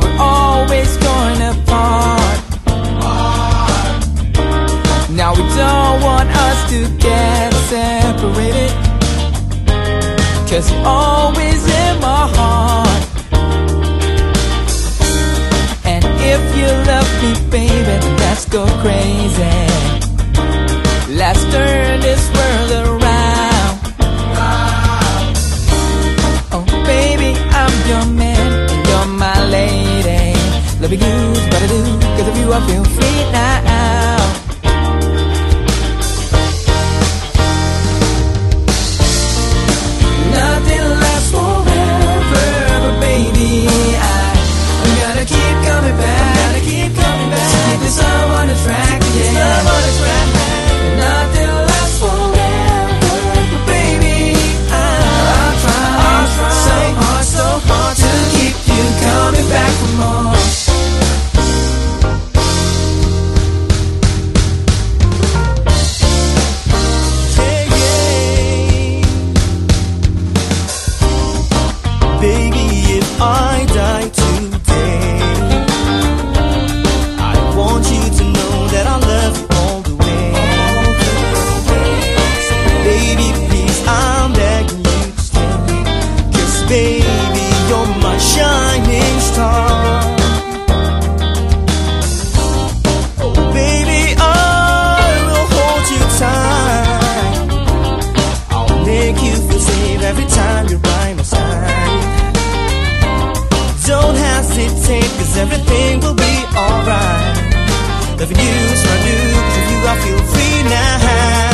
we're always torn apart. Now we don't want us to get separated, cause you're always in my heart. And if you love me, baby, let's go crazy. do Cause of you I feel free now. I die today? cause everything will be alright. Loving you is my new, cause of you I feel free now.